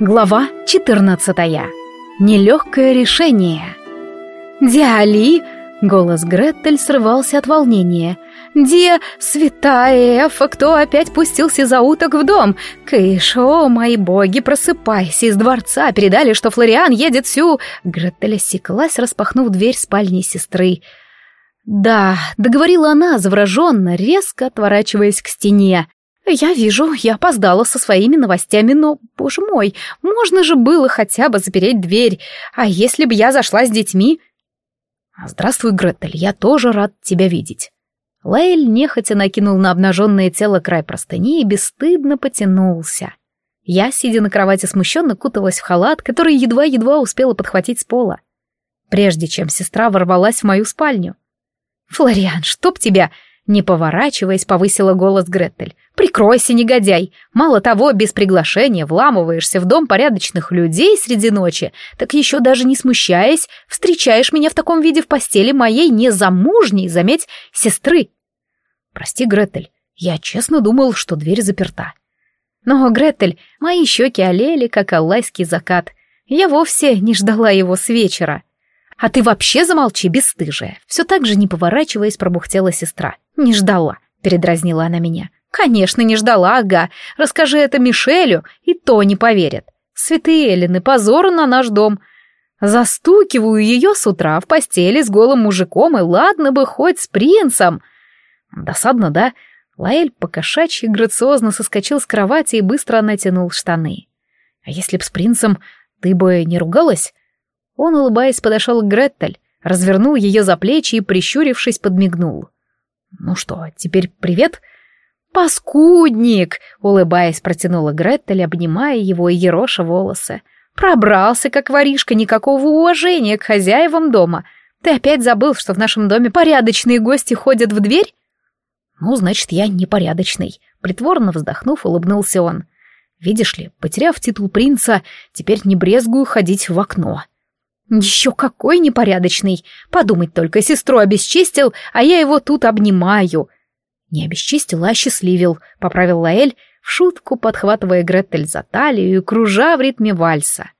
Глава 14. Нелегкое решение. «Диали!» — голос Гретель срывался от волнения. «Де, святая Эфа, кто опять пустился за уток в дом? Кыш, о, мои боги, просыпайся из дворца, передали, что Флориан едет сю...» Гретель осеклась, распахнув дверь спальни сестры. «Да», — договорила она, завороженно, резко отворачиваясь к стене. «Я вижу, я опоздала со своими новостями, но, боже мой, можно же было хотя бы запереть дверь. А если бы я зашла с детьми?» «Здравствуй, Гретель, я тоже рад тебя видеть». Лейль нехотя накинул на обнаженное тело край простыни и бесстыдно потянулся. Я, сидя на кровати, смущенно куталась в халат, который едва-едва успела подхватить с пола. Прежде чем сестра ворвалась в мою спальню. «Флориан, чтоб тебя!» Не поворачиваясь, повысила голос Гретель. «Прикройся, негодяй! Мало того, без приглашения вламываешься в дом порядочных людей среди ночи, так еще даже не смущаясь, встречаешь меня в таком виде в постели моей незамужней, заметь, сестры!» «Прости, Гретель, я честно думал, что дверь заперта». Но, Гретель, мои щеки олели, как аллайский закат. Я вовсе не ждала его с вечера. «А ты вообще замолчи, бесстыжая!» Все так же, не поворачиваясь, пробухтела сестра. «Не ждала», — передразнила она меня. «Конечно, не ждала, ага. Расскажи это Мишелю, и то не поверит. Святые Эллины, позор на наш дом. Застукиваю ее с утра в постели с голым мужиком, и ладно бы хоть с принцем». Досадно, да? Лаэль покошачьи грациозно соскочил с кровати и быстро натянул штаны. «А если б с принцем ты бы не ругалась?» Он, улыбаясь, подошел к Греттель, развернул ее за плечи и, прищурившись, подмигнул. «Ну что, теперь привет?» «Паскудник!» — улыбаясь, протянула Греттель, обнимая его и ероша волосы. «Пробрался, как воришка, никакого уважения к хозяевам дома. Ты опять забыл, что в нашем доме порядочные гости ходят в дверь?» «Ну, значит, я непорядочный», — притворно вздохнув, улыбнулся он. «Видишь ли, потеряв титул принца, теперь не брезгую ходить в окно». Еще какой непорядочный! Подумать только, сестру обесчестил, а я его тут обнимаю. Не обесчестил, а счастливил, поправил Лаэль, в шутку подхватывая Гретель за талию и кружа в ритме вальса.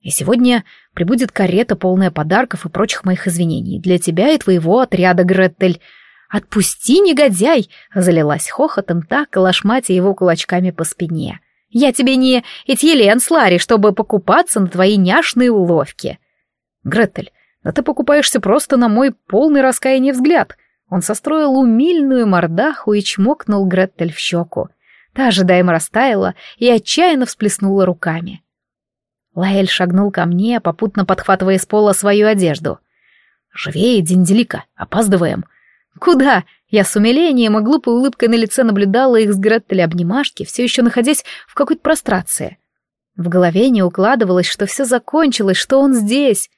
И сегодня прибудет карета, полная подарков и прочих моих извинений для тебя и твоего отряда, Гретель. Отпусти, негодяй! Залилась хохотом так, лошматя его кулачками по спине. — я тебе не Этьелен Слари, чтобы покупаться на твои няшные уловки. Гретель, да ты покупаешься просто на мой полный раскаяние взгляд. Он состроил умильную мордаху и чмокнул Гретель в щеку. Та ожидаемо растаяла и отчаянно всплеснула руками. Лаэль шагнул ко мне, попутно подхватывая с пола свою одежду. «Живее, Динделика, опаздываем». «Куда?» Я с умилением и глупой улыбкой на лице наблюдала их с Гретель обнимашки, все еще находясь в какой-то прострации. В голове не укладывалось, что все закончилось, что он здесь.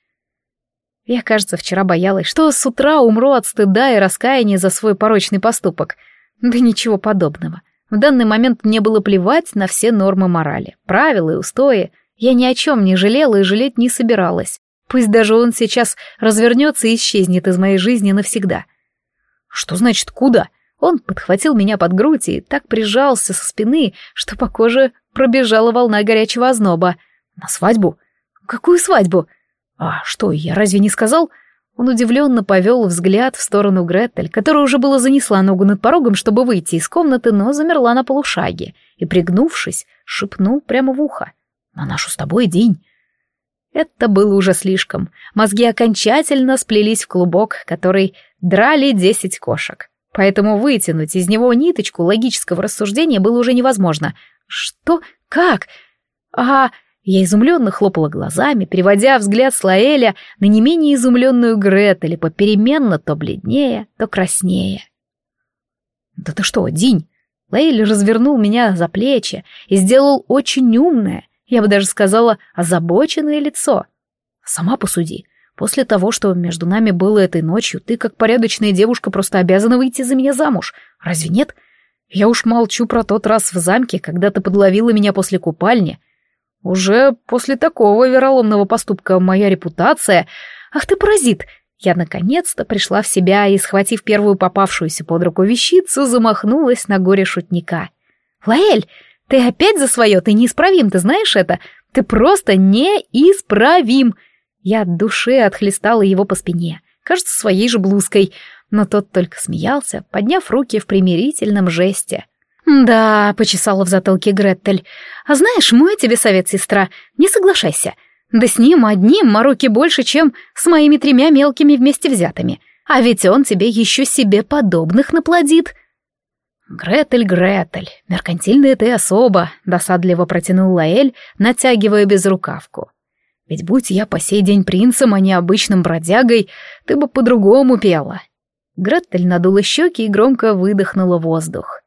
Я, кажется, вчера боялась, что с утра умру от стыда и раскаяния за свой порочный поступок. Да ничего подобного. В данный момент мне было плевать на все нормы морали, правила и устои. Я ни о чем не жалела и жалеть не собиралась. Пусть даже он сейчас развернется и исчезнет из моей жизни навсегда. Что значит куда? Он подхватил меня под грудь и так прижался со спины, что по коже пробежала волна горячего озноба. На свадьбу? Какую свадьбу? А что, я разве не сказал? Он удивленно повел взгляд в сторону Гретель, которая уже было занесла ногу над порогом, чтобы выйти из комнаты, но замерла на полушаге и, пригнувшись, шепнул прямо в ухо. «На нашу с тобой день». Это было уже слишком. Мозги окончательно сплелись в клубок, который драли десять кошек. Поэтому вытянуть из него ниточку логического рассуждения было уже невозможно. Что? Как? А... Я изумленно хлопала глазами, переводя взгляд с на не менее изумленную Гретель, попеременно то бледнее, то краснее. «Да ты что, Динь?» Лаэль развернул меня за плечи и сделал очень умное, я бы даже сказала, озабоченное лицо. Сама посуди. После того, что между нами было этой ночью, ты, как порядочная девушка, просто обязана выйти за меня замуж. Разве нет? Я уж молчу про тот раз в замке, когда ты подловила меня после купальни. Уже после такого вероломного поступка моя репутация... Ах ты паразит! Я наконец-то пришла в себя и, схватив первую попавшуюся под руку вещицу, замахнулась на горе шутника. «Лаэль!» Ты опять за свое, ты неисправим, ты знаешь это? Ты просто неисправим!» Я от души отхлестала его по спине, кажется, своей же блузкой, но тот только смеялся, подняв руки в примирительном жесте. «Да», — почесала в затылке Гретель, — «а знаешь, мой тебе совет, сестра, не соглашайся. Да с ним одним мороки больше, чем с моими тремя мелкими вместе взятыми. А ведь он тебе еще себе подобных наплодит». «Гретель, Гретель, меркантильная ты особа», — досадливо протянул Лаэль, натягивая безрукавку. «Ведь будь я по сей день принцем, а не обычным бродягой, ты бы по-другому пела». Гретель надула щеки и громко выдохнула воздух.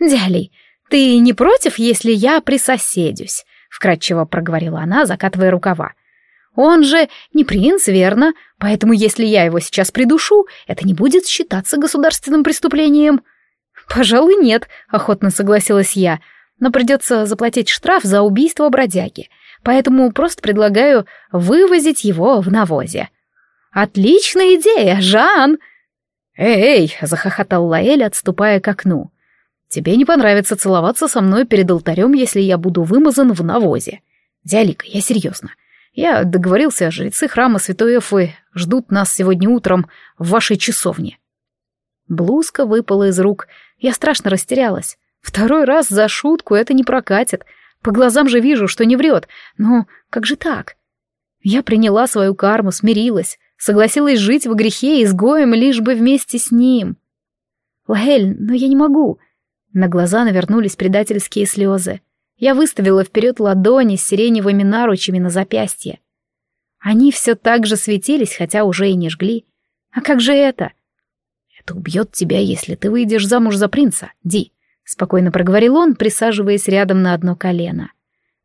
«Дялей, ты не против, если я присоседюсь?» — вкратчиво проговорила она, закатывая рукава. «Он же не принц, верно? Поэтому если я его сейчас придушу, это не будет считаться государственным преступлением». «Пожалуй, нет», — охотно согласилась я, «но придется заплатить штраф за убийство бродяги, поэтому просто предлагаю вывозить его в навозе». «Отличная идея, Жан!» «Эй!» — захохотал Лаэль, отступая к окну. «Тебе не понравится целоваться со мной перед алтарем, если я буду вымазан в навозе. Диалика, я серьезно. Я договорился, жрецы храма Святой Эфы ждут нас сегодня утром в вашей часовне». Блузка выпала из рук, я страшно растерялась. Второй раз за шутку это не прокатит. По глазам же вижу, что не врет. Но как же так? Я приняла свою карму, смирилась, согласилась жить в грехе изгоем, лишь бы вместе с ним. Лаэль, но я не могу. На глаза навернулись предательские слезы. Я выставила вперед ладони с сиреневыми наручами на запястье. Они все так же светились, хотя уже и не жгли. А как же это? Это убьет тебя, если ты выйдешь замуж за принца, Ди», — спокойно проговорил он, присаживаясь рядом на одно колено.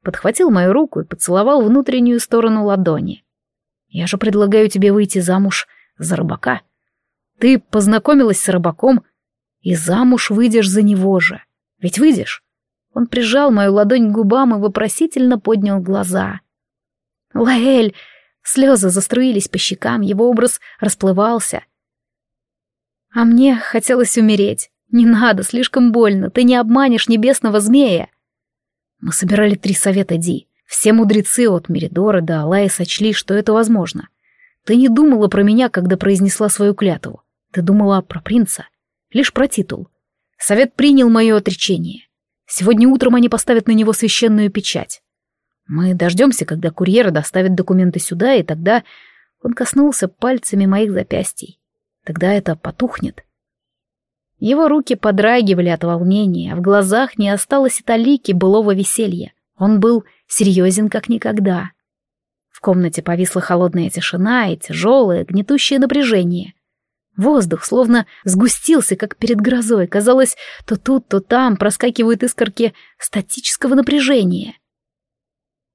Подхватил мою руку и поцеловал внутреннюю сторону ладони. «Я же предлагаю тебе выйти замуж за рыбака. Ты познакомилась с рыбаком, и замуж выйдешь за него же. Ведь выйдешь?» Он прижал мою ладонь к губам и вопросительно поднял глаза. «Лаэль!» Слезы заструились по щекам, его образ расплывался. А мне хотелось умереть. Не надо, слишком больно, ты не обманешь небесного змея. Мы собирали три совета Ди. Все мудрецы от Меридора до Алая сочли, что это возможно. Ты не думала про меня, когда произнесла свою клятву. Ты думала про принца. Лишь про титул. Совет принял мое отречение. Сегодня утром они поставят на него священную печать. Мы дождемся, когда курьер доставит документы сюда, и тогда он коснулся пальцами моих запястий. Тогда это потухнет. Его руки подрагивали от волнения, а в глазах не осталось и талики былого веселья. Он был серьезен как никогда. В комнате повисла холодная тишина и тяжелое, гнетущее напряжение. Воздух словно сгустился, как перед грозой. Казалось, то тут, то там проскакивают искорки статического напряжения.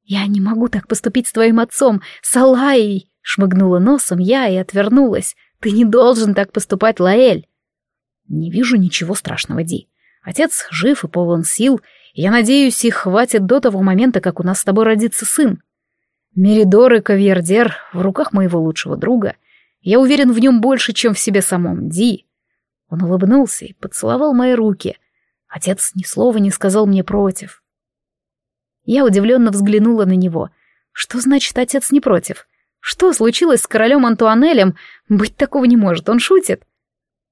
«Я не могу так поступить с твоим отцом, Салаей!» — шмыгнула носом я и отвернулась, ты не должен так поступать, Лаэль. Не вижу ничего страшного, Ди. Отец жив и полон сил, и я надеюсь, их хватит до того момента, как у нас с тобой родится сын. Меридор и Кавьердер в руках моего лучшего друга. Я уверен в нем больше, чем в себе самом, Ди. Он улыбнулся и поцеловал мои руки. Отец ни слова не сказал мне против. Я удивленно взглянула на него. Что значит отец не против? Что случилось с королем Антуанелем? Быть такого не может, он шутит.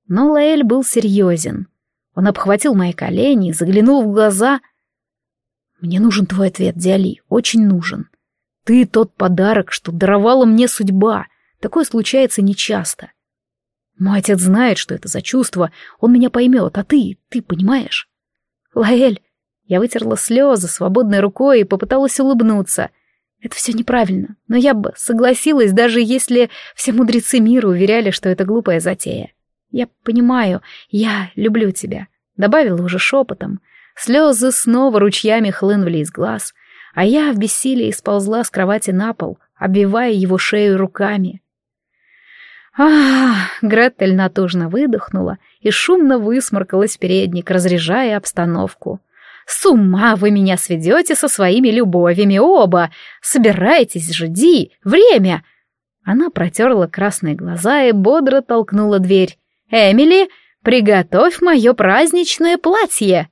Но Лаэль был серьезен. Он обхватил мои колени, заглянул в глаза. «Мне нужен твой ответ, Диали, очень нужен. Ты тот подарок, что даровала мне судьба. Такое случается нечасто. Мой отец знает, что это за чувство, он меня поймет, а ты, ты понимаешь?» «Лаэль!» Я вытерла слезы свободной рукой и попыталась улыбнуться — это все неправильно, но я бы согласилась, даже если все мудрецы мира уверяли, что это глупая затея. Я понимаю, я люблю тебя. Добавила уже шепотом. Слезы снова ручьями хлынули из глаз, а я в бессилии сползла с кровати на пол, обвивая его шею руками. Ах, Гретель натужно выдохнула и шумно высморкалась в передник, разряжая обстановку. С ума вы меня сведете со своими любовями оба! Собирайтесь же, Ди! Время!» Она протерла красные глаза и бодро толкнула дверь. «Эмили, приготовь мое праздничное платье!»